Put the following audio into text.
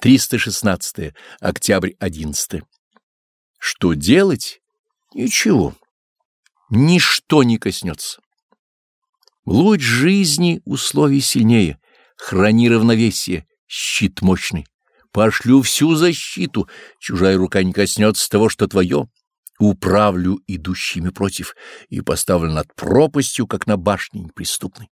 316. Октябрь 11. Что делать? Ничего. Ничто не коснется. Луч жизни условий сильнее. Храни равновесие, щит мощный. Пошлю всю защиту, чужая рука не коснется того, что твое. Управлю идущими против и поставлю над пропастью, как на башне неприступной.